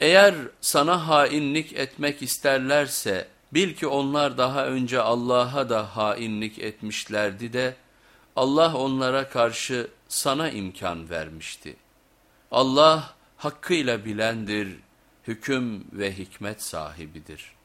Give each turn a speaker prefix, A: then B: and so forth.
A: Eğer sana hainlik etmek isterlerse bil ki onlar daha önce Allah'a da hainlik etmişlerdi de Allah onlara karşı sana imkan vermişti. Allah hakkıyla bilendir, hüküm ve hikmet sahibidir.''